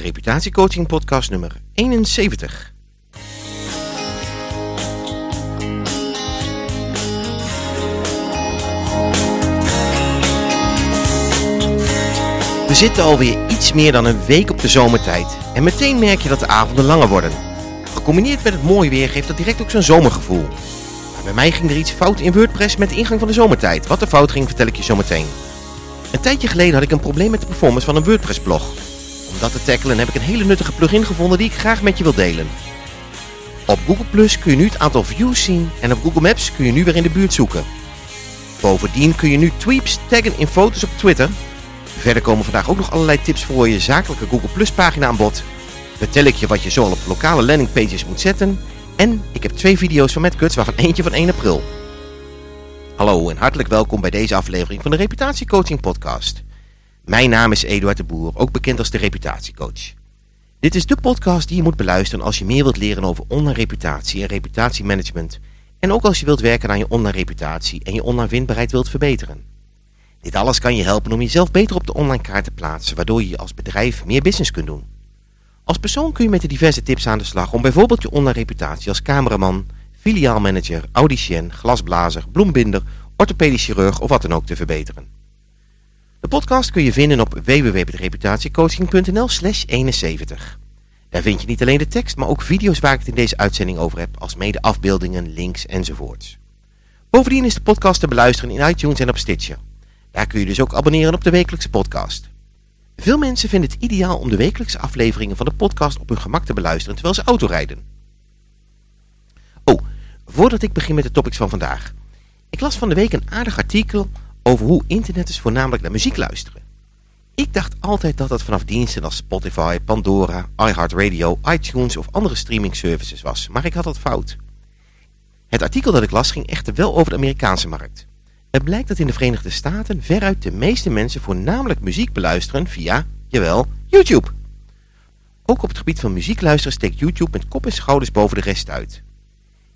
Reputatiecoaching podcast nummer 71. We zitten alweer iets meer dan een week op de zomertijd en meteen merk je dat de avonden langer worden. Gecombineerd met het mooie weer geeft dat direct ook zo'n zomergevoel. Maar bij mij ging er iets fout in WordPress met de ingang van de zomertijd. Wat er fout ging vertel ik je zo meteen. Een tijdje geleden had ik een probleem met de performance van een WordPress blog. Dat te tackelen heb ik een hele nuttige plugin gevonden die ik graag met je wil delen. Op Google Plus kun je nu het aantal views zien en op Google Maps kun je nu weer in de buurt zoeken. Bovendien kun je nu tweets taggen in foto's op Twitter. Verder komen vandaag ook nog allerlei tips voor je zakelijke Google Plus pagina aan bod. Vertel ik je wat je zoal op lokale landingpages moet zetten. En ik heb twee video's van Matt Cuts waarvan eentje van 1 april. Hallo en hartelijk welkom bij deze aflevering van de Reputatiecoaching podcast. Mijn naam is Eduard de Boer, ook bekend als de Reputatiecoach. Dit is de podcast die je moet beluisteren als je meer wilt leren over online reputatie en reputatiemanagement. En ook als je wilt werken aan je online reputatie en je online vindbaarheid wilt verbeteren. Dit alles kan je helpen om jezelf beter op de online kaart te plaatsen, waardoor je als bedrijf meer business kunt doen. Als persoon kun je met de diverse tips aan de slag om bijvoorbeeld je online reputatie als cameraman, filiaalmanager, audicien, glasblazer, bloembinder, orthopedisch chirurg of wat dan ook te verbeteren. De podcast kun je vinden op www.reputatiecoaching.nl slash 71. Daar vind je niet alleen de tekst, maar ook video's waar ik het in deze uitzending over heb, als mede afbeeldingen, links enzovoorts. Bovendien is de podcast te beluisteren in iTunes en op Stitcher. Daar kun je dus ook abonneren op de wekelijkse podcast. Veel mensen vinden het ideaal om de wekelijkse afleveringen van de podcast op hun gemak te beluisteren terwijl ze autorijden. Oh, voordat ik begin met de topics van vandaag. Ik las van de week een aardig artikel over hoe internetters voornamelijk naar muziek luisteren. Ik dacht altijd dat dat vanaf diensten als Spotify, Pandora, iHeartRadio, iTunes of andere streaming services was, maar ik had dat fout. Het artikel dat ik las ging echter wel over de Amerikaanse markt. Het blijkt dat in de Verenigde Staten veruit de meeste mensen voornamelijk muziek beluisteren via, jawel, YouTube. Ook op het gebied van muziek luisteren steekt YouTube met kop en schouders boven de rest uit.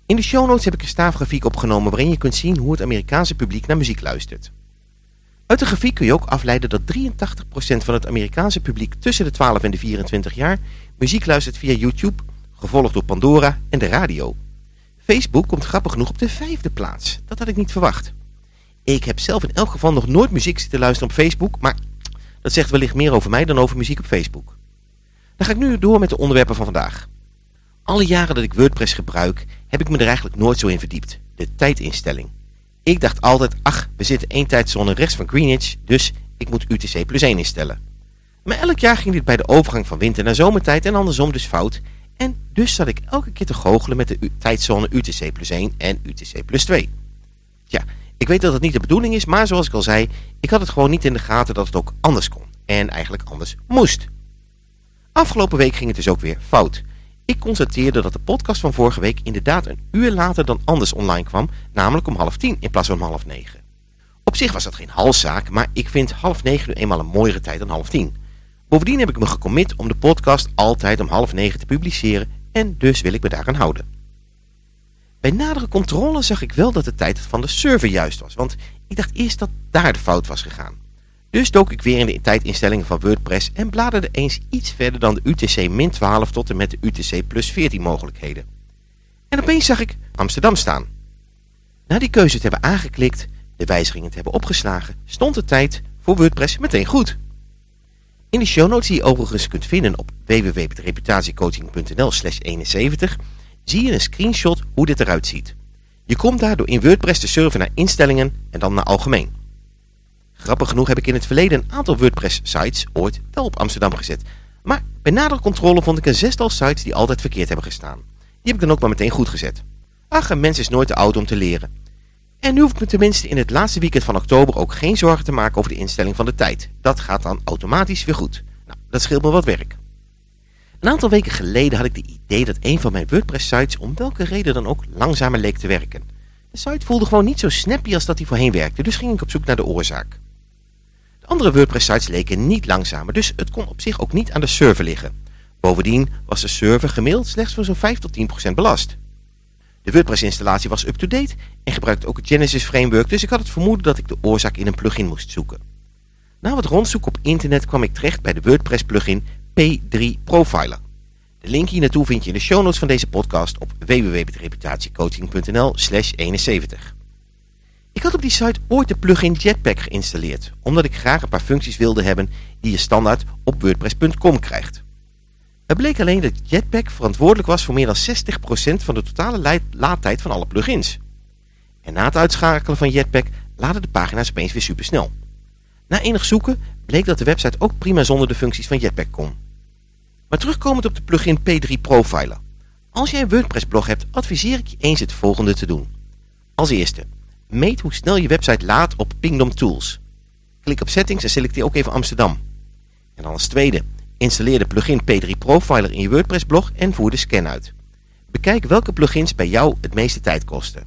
In de show notes heb ik een staafgrafiek opgenomen waarin je kunt zien hoe het Amerikaanse publiek naar muziek luistert. Uit de grafiek kun je ook afleiden dat 83% van het Amerikaanse publiek tussen de 12 en de 24 jaar muziek luistert via YouTube, gevolgd door Pandora en de radio. Facebook komt grappig genoeg op de vijfde plaats. Dat had ik niet verwacht. Ik heb zelf in elk geval nog nooit muziek zitten luisteren op Facebook, maar dat zegt wellicht meer over mij dan over muziek op Facebook. Dan ga ik nu door met de onderwerpen van vandaag. Alle jaren dat ik WordPress gebruik, heb ik me er eigenlijk nooit zo in verdiept. De tijdinstelling. Ik dacht altijd, ach, we zitten één tijdzone rechts van Greenwich, dus ik moet UTC plus 1 instellen. Maar elk jaar ging dit bij de overgang van winter naar zomertijd en andersom dus fout. En dus zat ik elke keer te goochelen met de tijdzone UTC plus 1 en UTC plus 2. Ja, ik weet dat het niet de bedoeling is, maar zoals ik al zei, ik had het gewoon niet in de gaten dat het ook anders kon. En eigenlijk anders moest. Afgelopen week ging het dus ook weer fout. Ik constateerde dat de podcast van vorige week inderdaad een uur later dan anders online kwam, namelijk om half tien in plaats van om half negen. Op zich was dat geen halszaak, maar ik vind half negen nu eenmaal een mooiere tijd dan half tien. Bovendien heb ik me gecommit om de podcast altijd om half negen te publiceren en dus wil ik me daaraan houden. Bij nadere controle zag ik wel dat de tijd van de server juist was, want ik dacht eerst dat daar de fout was gegaan. Dus dook ik weer in de tijdinstellingen van WordPress en bladerde eens iets verder dan de UTC min 12 tot en met de UTC plus 14 mogelijkheden. En opeens zag ik Amsterdam staan. Na die keuze te hebben aangeklikt, de wijzigingen te hebben opgeslagen, stond de tijd voor WordPress meteen goed. In de show notes die je overigens kunt vinden op www.reputatiecoaching.nl slash 71 zie je een screenshot hoe dit eruit ziet. Je komt daardoor in WordPress de server naar instellingen en dan naar algemeen. Grappig genoeg heb ik in het verleden een aantal WordPress-sites ooit wel op Amsterdam gezet. Maar bij nadere controle vond ik een zestal sites die altijd verkeerd hebben gestaan. Die heb ik dan ook maar meteen goed gezet. Ach, een mens is nooit te oud om te leren. En nu hoef ik me tenminste in het laatste weekend van oktober ook geen zorgen te maken over de instelling van de tijd. Dat gaat dan automatisch weer goed. Nou, dat scheelt me wat werk. Een aantal weken geleden had ik het idee dat een van mijn WordPress-sites om welke reden dan ook langzamer leek te werken. De site voelde gewoon niet zo snappy als dat hij voorheen werkte, dus ging ik op zoek naar de oorzaak. De andere WordPress-sites leken niet langzamer, dus het kon op zich ook niet aan de server liggen. Bovendien was de server gemiddeld slechts voor zo'n 5 tot 10% belast. De WordPress-installatie was up-to-date en gebruikte ook het Genesis Framework, dus ik had het vermoeden dat ik de oorzaak in een plugin moest zoeken. Na wat rondzoeken op internet kwam ik terecht bij de WordPress plugin P3 Profiler. De link hier naartoe vind je in de show notes van deze podcast op www.reputatiecoaching.nl slash 71. Ik had op die site ooit de plugin Jetpack geïnstalleerd, omdat ik graag een paar functies wilde hebben die je standaard op wordpress.com krijgt. Het bleek alleen dat Jetpack verantwoordelijk was voor meer dan 60% van de totale laadtijd van alle plugins. En na het uitschakelen van Jetpack laden de pagina's opeens weer supersnel. Na enig zoeken bleek dat de website ook prima zonder de functies van Jetpack kon. Maar terugkomend op de plugin P3 Profiler. Als jij een WordPress blog hebt, adviseer ik je eens het volgende te doen. Als eerste, meet hoe snel je website laadt op Pingdom Tools. Klik op Settings en selecteer ook even Amsterdam. En als tweede, installeer de plugin P3 Profiler in je WordPress blog en voer de scan uit. Bekijk welke plugins bij jou het meeste tijd kosten.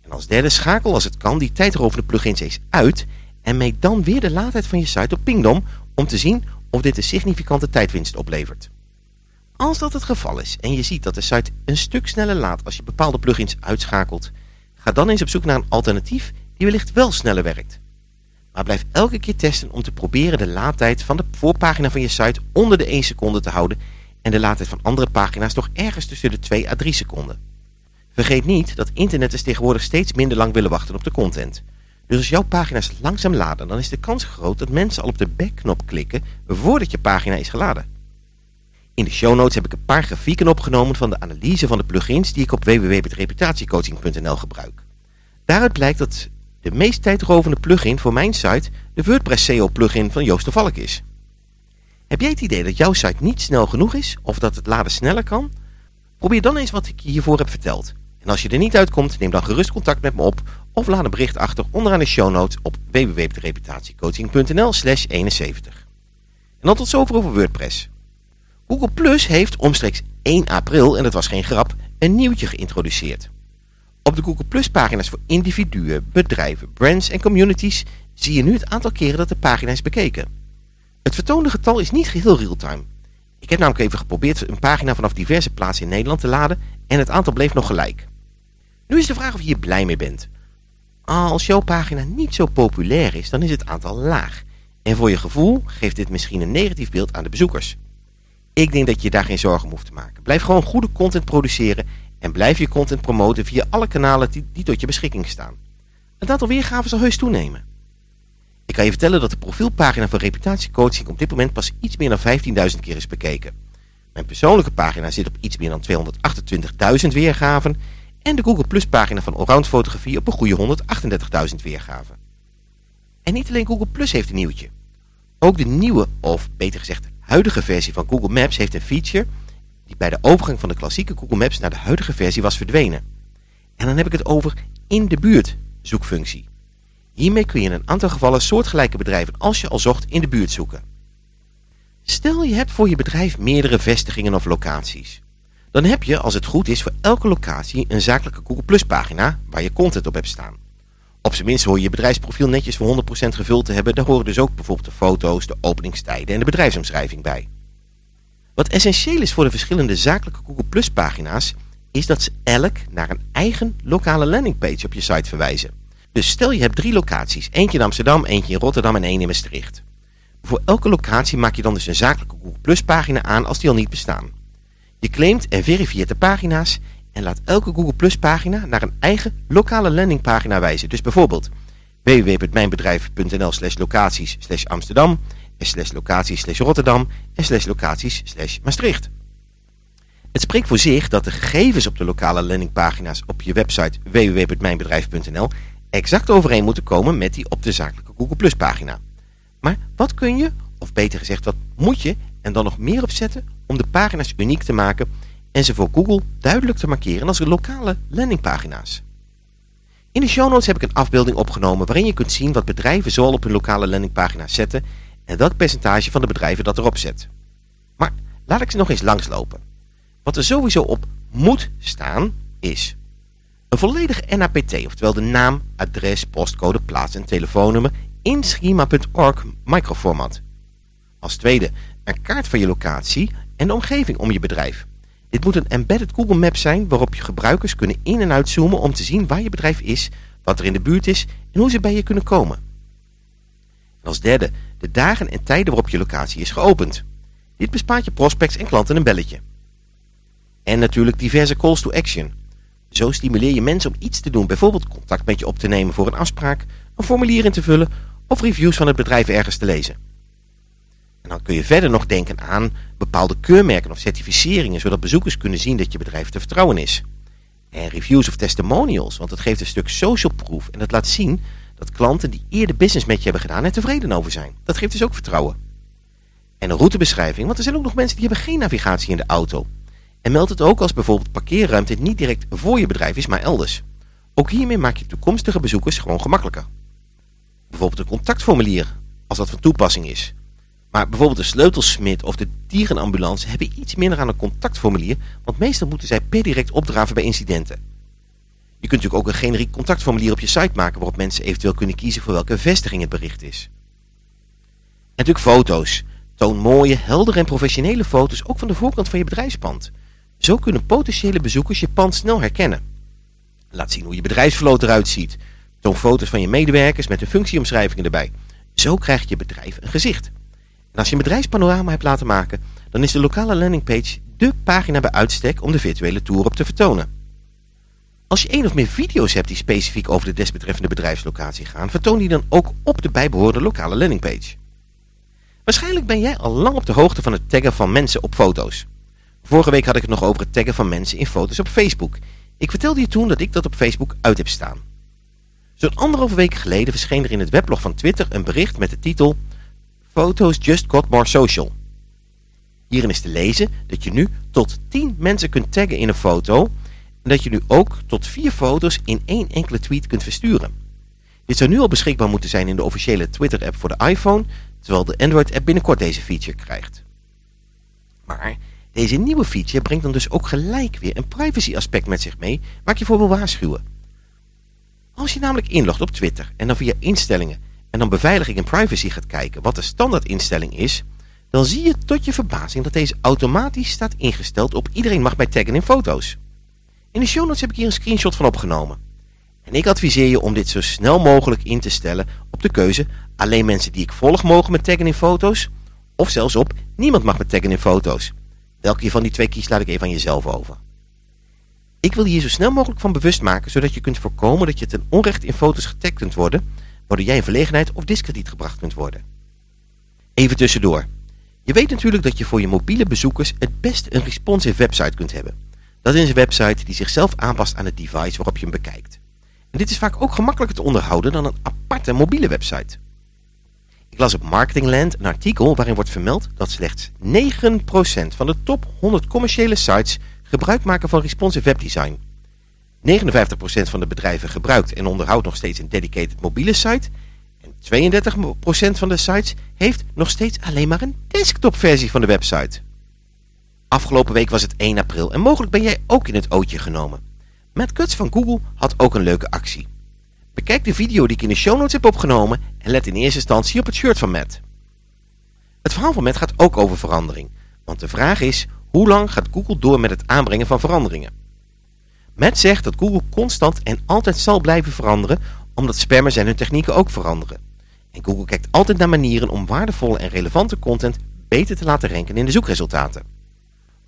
En als derde, schakel als het kan die tijdrovende plugins eens uit en meet dan weer de laadtijd van je site op Pingdom om te zien of dit een significante tijdwinst oplevert. Als dat het geval is en je ziet dat de site een stuk sneller laadt als je bepaalde plugins uitschakelt, ga dan eens op zoek naar een alternatief die wellicht wel sneller werkt. Maar blijf elke keer testen om te proberen de laadtijd van de voorpagina van je site onder de 1 seconde te houden en de laadtijd van andere pagina's toch ergens tussen de 2 à 3 seconden. Vergeet niet dat internetters tegenwoordig steeds minder lang willen wachten op de content. Dus als jouw pagina's langzaam laden, dan is de kans groot dat mensen al op de backknop klikken voordat je pagina is geladen. In de show notes heb ik een paar grafieken opgenomen van de analyse van de plugins die ik op www.reputatiecoaching.nl gebruik. Daaruit blijkt dat de meest tijdrovende plugin voor mijn site de WordPress SEO plugin van Joost de Valk is. Heb jij het idee dat jouw site niet snel genoeg is of dat het laden sneller kan? Probeer dan eens wat ik je hiervoor heb verteld. En als je er niet uitkomt, neem dan gerust contact met me op of laat een bericht achter onderaan de show notes op www.reputatiecoaching.nl slash 71. En dan tot zover over WordPress. Google Plus heeft omstreeks 1 april, en dat was geen grap, een nieuwtje geïntroduceerd. Op de Google Plus pagina's voor individuen, bedrijven, brands en communities zie je nu het aantal keren dat de pagina is bekeken. Het vertoonde getal is niet geheel real-time. Ik heb namelijk even geprobeerd een pagina vanaf diverse plaatsen in Nederland te laden en het aantal bleef nog gelijk. Nu is de vraag of je hier blij mee bent. Als jouw pagina niet zo populair is, dan is het aantal laag. En voor je gevoel geeft dit misschien een negatief beeld aan de bezoekers. Ik denk dat je daar geen zorgen om hoeft te maken. Blijf gewoon goede content produceren en blijf je content promoten via alle kanalen die, die tot je beschikking staan. Het aantal weergaven zal heus toenemen. Ik kan je vertellen dat de profielpagina van reputatiecoaching op dit moment pas iets meer dan 15.000 keer is bekeken. Mijn persoonlijke pagina zit op iets meer dan 228.000 weergaven en de Google Plus pagina van Allround Fotografie op een goede 138.000 weergaven. En niet alleen Google Plus heeft een nieuwtje. Ook de nieuwe, of beter gezegd huidige versie van Google Maps heeft een feature die bij de overgang van de klassieke Google Maps naar de huidige versie was verdwenen. En dan heb ik het over in de buurt zoekfunctie. Hiermee kun je in een aantal gevallen soortgelijke bedrijven als je al zocht in de buurt zoeken. Stel je hebt voor je bedrijf meerdere vestigingen of locaties. Dan heb je, als het goed is, voor elke locatie een zakelijke Google Plus pagina waar je content op hebt staan. Op zijn minst hoor je je bedrijfsprofiel netjes voor 100% gevuld te hebben. Daar horen dus ook bijvoorbeeld de foto's, de openingstijden en de bedrijfsomschrijving bij. Wat essentieel is voor de verschillende zakelijke Google Plus pagina's is dat ze elk naar een eigen lokale landingpage op je site verwijzen. Dus stel je hebt drie locaties, eentje in Amsterdam, eentje in Rotterdam en één in Maastricht. Voor elke locatie maak je dan dus een zakelijke Google Plus pagina aan als die al niet bestaan. Je claimt en verifieert de pagina's en laat elke Google Plus pagina naar een eigen lokale landingpagina wijzen. Dus bijvoorbeeld www.mijnbedrijf.nl slash locaties slash Amsterdam en slash locaties slash Rotterdam en slash locaties slash Maastricht. Het spreekt voor zich dat de gegevens op de lokale landingpagina's op je website www.mijnbedrijf.nl exact overeen moeten komen met die op de zakelijke Google Plus pagina. Maar wat kun je, of beter gezegd wat moet je en dan nog meer opzetten om de pagina's uniek te maken en ze voor Google duidelijk te markeren als lokale landingpagina's. In de show notes heb ik een afbeelding opgenomen waarin je kunt zien wat bedrijven zoal op hun lokale landingpagina's zetten en welk percentage van de bedrijven dat erop zet. Maar laat ik ze nog eens langslopen. Wat er sowieso op moet staan is een volledige NAPT, oftewel de naam, adres, postcode, plaats en telefoonnummer in schema.org microformat. Als tweede een kaart van je locatie en de omgeving om je bedrijf. Dit moet een embedded Google Map zijn waarop je gebruikers kunnen in- en uitzoomen om te zien waar je bedrijf is, wat er in de buurt is en hoe ze bij je kunnen komen. En als derde de dagen en tijden waarop je locatie is geopend. Dit bespaart je prospects en klanten een belletje. En natuurlijk diverse calls to action. Zo stimuleer je mensen om iets te doen, bijvoorbeeld contact met je op te nemen voor een afspraak, een formulier in te vullen of reviews van het bedrijf ergens te lezen. En dan kun je verder nog denken aan bepaalde keurmerken of certificeringen, zodat bezoekers kunnen zien dat je bedrijf te vertrouwen is. En reviews of testimonials, want het geeft een stuk social proof en dat laat zien dat klanten die eerder business met je hebben gedaan er tevreden over zijn. Dat geeft dus ook vertrouwen. En een routebeschrijving, want er zijn ook nog mensen die hebben geen navigatie in de auto. En meld het ook als bijvoorbeeld parkeerruimte niet direct voor je bedrijf is, maar elders. Ook hiermee maak je toekomstige bezoekers gewoon gemakkelijker. Bijvoorbeeld een contactformulier, als dat van toepassing is. Maar bijvoorbeeld de sleutelsmid of de dierenambulance hebben iets minder aan een contactformulier, want meestal moeten zij per direct opdraven bij incidenten. Je kunt natuurlijk ook een generiek contactformulier op je site maken waarop mensen eventueel kunnen kiezen voor welke vestiging het bericht is. En natuurlijk foto's. Toon mooie, heldere en professionele foto's ook van de voorkant van je bedrijfspand. Zo kunnen potentiële bezoekers je pand snel herkennen. Laat zien hoe je bedrijfsvloot eruit ziet. Toon foto's van je medewerkers met de functieomschrijvingen erbij. Zo krijgt je bedrijf een gezicht. En als je een bedrijfspanorama hebt laten maken, dan is de lokale landingpage dé pagina bij uitstek om de virtuele tour op te vertonen. Als je één of meer video's hebt die specifiek over de desbetreffende bedrijfslocatie gaan, vertoon die dan ook op de bijbehorende lokale landingpage. Waarschijnlijk ben jij al lang op de hoogte van het taggen van mensen op foto's. Vorige week had ik het nog over het taggen van mensen in foto's op Facebook. Ik vertelde je toen dat ik dat op Facebook uit heb staan. Zo'n anderhalve week geleden verscheen er in het weblog van Twitter een bericht met de titel Photos just got more social. Hierin is te lezen dat je nu tot 10 mensen kunt taggen in een foto en dat je nu ook tot 4 foto's in één enkele tweet kunt versturen. Dit zou nu al beschikbaar moeten zijn in de officiële Twitter-app voor de iPhone, terwijl de Android-app binnenkort deze feature krijgt. Maar deze nieuwe feature brengt dan dus ook gelijk weer een privacy aspect met zich mee waar ik je voor wil waarschuwen. Als je namelijk inlogt op Twitter en dan via instellingen en dan beveiliging en privacy gaat kijken wat de standaardinstelling is, dan zie je tot je verbazing dat deze automatisch staat ingesteld op iedereen mag mij taggen in foto's. In de show notes heb ik hier een screenshot van opgenomen. En ik adviseer je om dit zo snel mogelijk in te stellen op de keuze alleen mensen die ik volg mogen me taggen in foto's of zelfs op niemand mag me taggen in foto's. Welke van die twee kiest laat ik even aan jezelf over. Ik wil je hier zo snel mogelijk van bewust maken zodat je kunt voorkomen dat je ten onrecht in foto's getagd kunt worden waardoor jij in verlegenheid of discrediet gebracht kunt worden. Even tussendoor. Je weet natuurlijk dat je voor je mobiele bezoekers het beste een responsive website kunt hebben. Dat is een website die zichzelf aanpast aan het device waarop je hem bekijkt. En dit is vaak ook gemakkelijker te onderhouden dan een aparte mobiele website. Ik las op Marketingland een artikel waarin wordt vermeld dat slechts 9% van de top 100 commerciële sites gebruik maken van responsive webdesign. 59% van de bedrijven gebruikt en onderhoudt nog steeds een dedicated mobiele site. En 32% van de sites heeft nog steeds alleen maar een desktop versie van de website. Afgelopen week was het 1 april en mogelijk ben jij ook in het ootje genomen. Matt Cutts van Google had ook een leuke actie. Bekijk de video die ik in de show notes heb opgenomen en let in eerste instantie op het shirt van Matt. Het verhaal van Matt gaat ook over verandering. Want de vraag is, hoe lang gaat Google door met het aanbrengen van veranderingen? Matt zegt dat Google constant en altijd zal blijven veranderen, omdat spammers en hun technieken ook veranderen. En Google kijkt altijd naar manieren om waardevolle en relevante content beter te laten ranken in de zoekresultaten.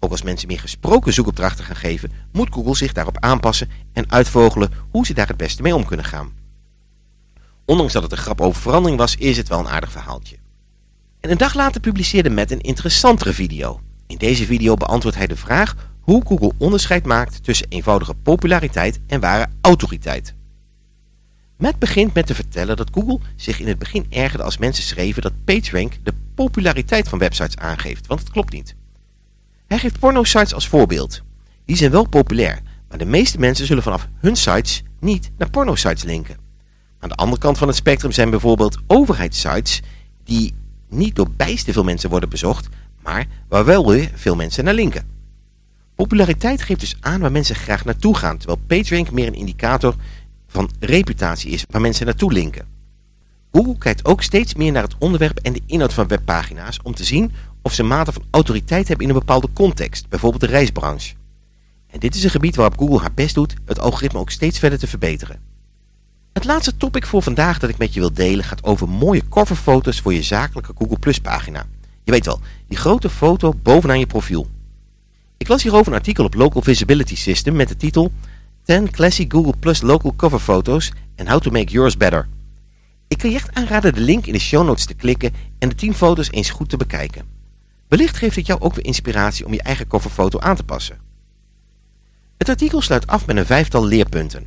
Ook als mensen meer gesproken zoekopdrachten gaan geven, moet Google zich daarop aanpassen en uitvogelen hoe ze daar het beste mee om kunnen gaan. Ondanks dat het een grap over verandering was, is het wel een aardig verhaaltje. En een dag later publiceerde Matt een interessantere video. In deze video beantwoordt hij de vraag hoe Google onderscheid maakt tussen eenvoudige populariteit en ware autoriteit. Matt begint met te vertellen dat Google zich in het begin ergerde als mensen schreven dat PageRank de populariteit van websites aangeeft, want het klopt niet. Hij geeft porno-sites als voorbeeld. Die zijn wel populair, maar de meeste mensen zullen vanaf hun sites niet naar porno-sites linken. Aan de andere kant van het spectrum zijn bijvoorbeeld overheidssites die niet door bijster veel mensen worden bezocht, maar waar wel weer veel mensen naar linken. Populariteit geeft dus aan waar mensen graag naartoe gaan, terwijl PageRank meer een indicator van reputatie is, waar mensen naartoe linken. Google kijkt ook steeds meer naar het onderwerp en de inhoud van webpagina's om te zien of ze mate van autoriteit hebben in een bepaalde context, bijvoorbeeld de reisbranche. En dit is een gebied waarop Google haar best doet het algoritme ook steeds verder te verbeteren. Het laatste topic voor vandaag dat ik met je wil delen gaat over mooie coverfoto's voor je zakelijke Google Plus pagina. Je weet wel, die grote foto bovenaan je profiel. Ik las hierover een artikel op Local Visibility System met de titel 10 Classic Google Plus Local Cover Photos and How to Make Yours Better. Ik kan je echt aanraden de link in de show notes te klikken en de 10 foto's eens goed te bekijken. Wellicht geeft het jou ook weer inspiratie om je eigen coverfoto aan te passen. Het artikel sluit af met een vijftal leerpunten.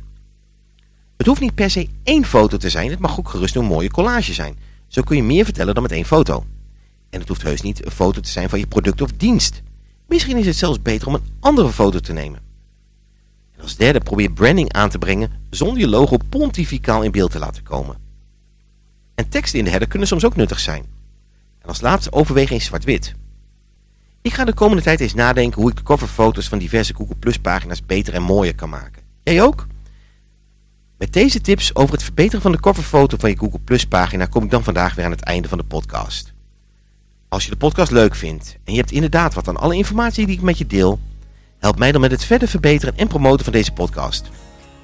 Het hoeft niet per se één foto te zijn, het mag ook gerust een mooie collage zijn. Zo kun je meer vertellen dan met één foto. En het hoeft heus niet een foto te zijn van je product of dienst. Misschien is het zelfs beter om een andere foto te nemen. En als derde probeer branding aan te brengen zonder je logo pontificaal in beeld te laten komen. En teksten in de header kunnen soms ook nuttig zijn. En als laatste overweeg eens zwart-wit. Ik ga de komende tijd eens nadenken hoe ik de coverfoto's van diverse Google Plus pagina's beter en mooier kan maken. Jij ook? Met deze tips over het verbeteren van de coverfoto van je Google Plus pagina kom ik dan vandaag weer aan het einde van de podcast. Als je de podcast leuk vindt en je hebt inderdaad wat aan alle informatie die ik met je deel, help mij dan met het verder verbeteren en promoten van deze podcast.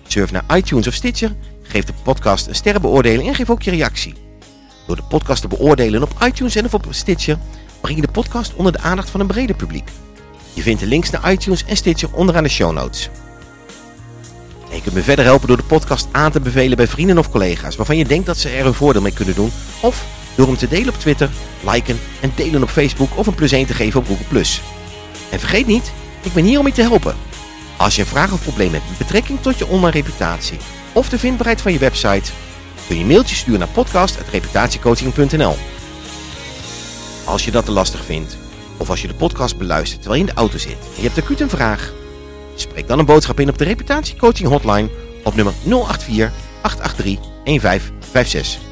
Surf naar iTunes of Stitcher, geef de podcast een sterrenbeoordeling en geef ook je reactie. Door de podcast te beoordelen op iTunes en of op Stitcher breng je de podcast onder de aandacht van een breder publiek. Je vindt de links naar iTunes en Stitcher onderaan de show notes. Je kunt me verder helpen door de podcast aan te bevelen bij vrienden of collega's waarvan je denkt dat ze er een voordeel mee kunnen doen. Of door hem te delen op Twitter, liken en delen op Facebook of een plus 1 te geven op Google+. En vergeet niet, ik ben hier om je te helpen. Als je een vraag of probleem hebt met betrekking tot je online reputatie of de vindbaarheid van je website, kun je een mailtje sturen naar podcast.reputatiecoaching.nl Als je dat te lastig vindt, of als je de podcast beluistert terwijl je in de auto zit en je hebt acuut een vraag, spreek dan een boodschap in op de reputatiecoaching hotline op nummer 084 883 1556.